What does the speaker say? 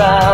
around.